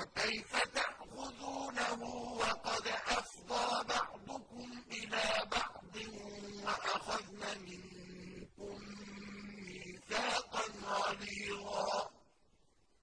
وَكَيْفَ